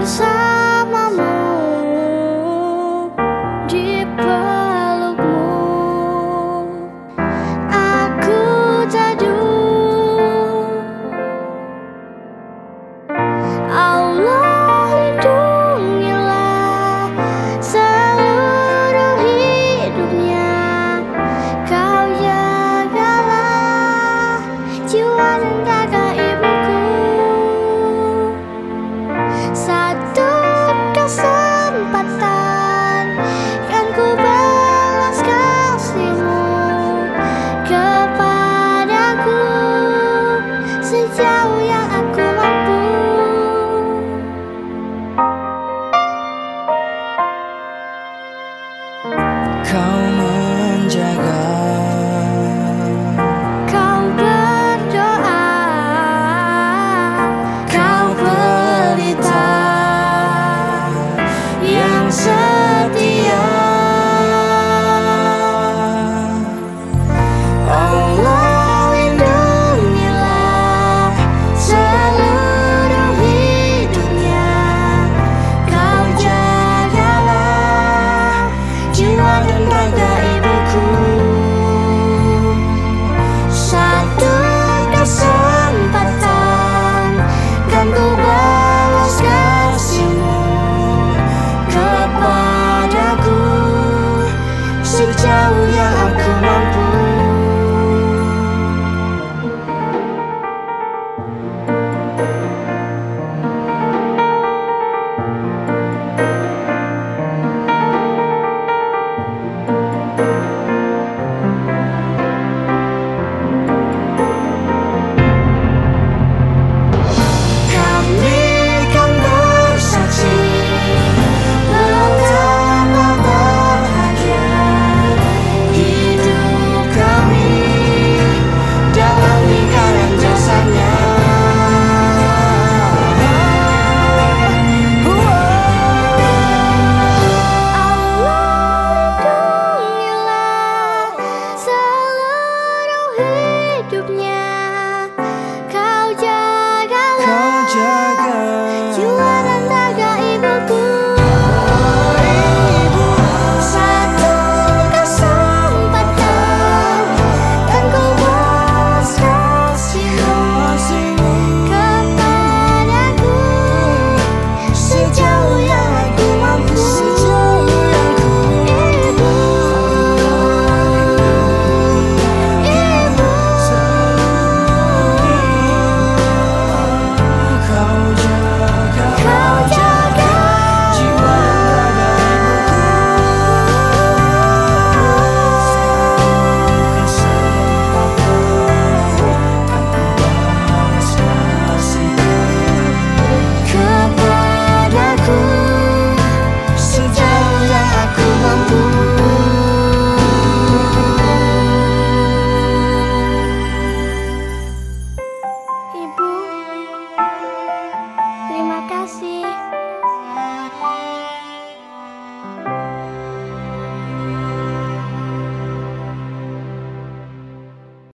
outside